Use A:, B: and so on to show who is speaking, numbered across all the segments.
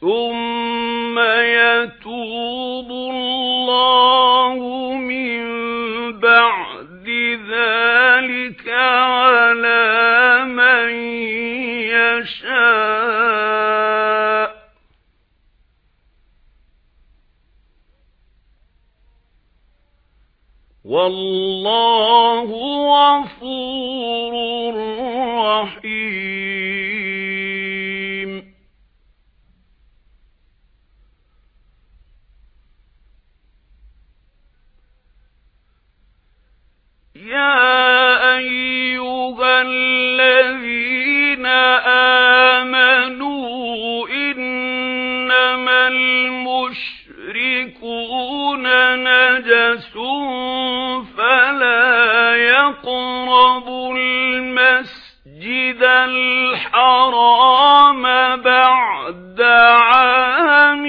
A: ثُمَّ يَتُوبُ اللَّهُ مِن بَعْدِ ذَلِكَ عَلَى مَن يَشَاءُ. وَاللَّهُ غَفُورٌ رَّحِيمٌ. الْمُشْرِكُونَ نَجَسٌ فَلَا يَقْرَبُوا الْمَسْجِدَ الْحَرَامَ بَعْدَ عَامِهِمْ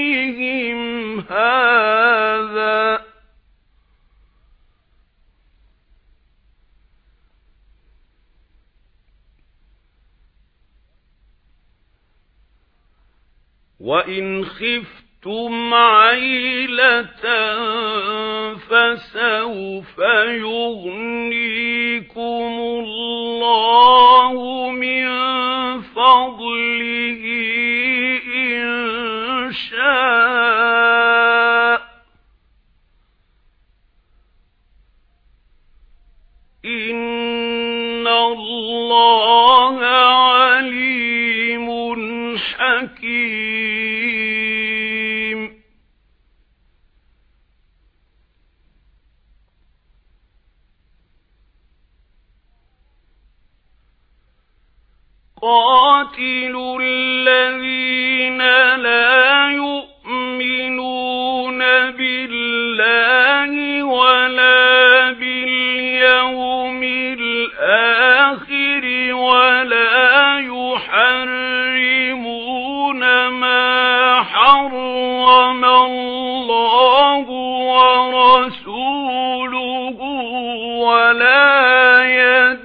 A: هَذَا. وَإِنْ خِفْتُمْ عَيْلَةً فَسَوْفَ يُغْنِيكُمُ اللَّهُ مِنْ قَاتِلُوا الَّذِينَ لَا يُؤْمِنُونَ بِاللَّهِ وَلَا بِالْيَوْمِ الْآخِرِ وَلَا يُحَرِّمُونَ مَا حَرَّمَ اللَّهُ وَرَسُولُهُ وَلَا يَدِينُونَ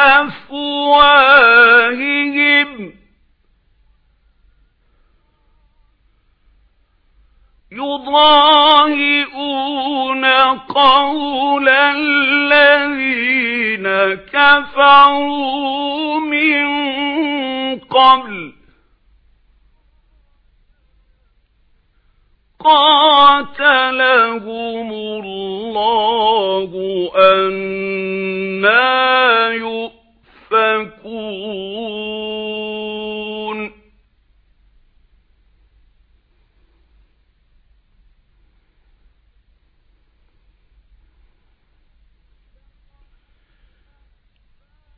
A: بِأَفْوَاهِهِمْ يُضَاهِئُونَ قَوْلَ الَّذِينَ كَفَرُوا مِن قَبْلُ. قَاتَلَهُمُ اللَّهُ أَنَّى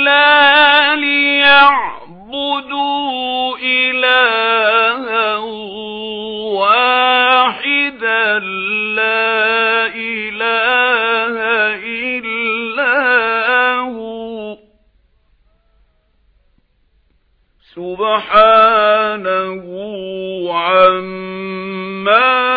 A: إلا ليعبدوا إلها واحدا لا إله إلا هو سبحانه عما